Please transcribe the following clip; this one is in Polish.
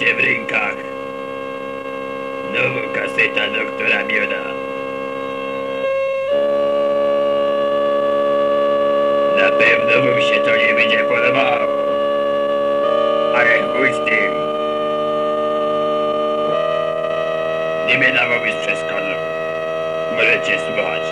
macie w rękach? Nowa kaseta doktora Bioda. Na pewno wam się to nie będzie podobało. Ale chuj z tym. Nie będę wam już przeszkadzał. Możecie słuchać.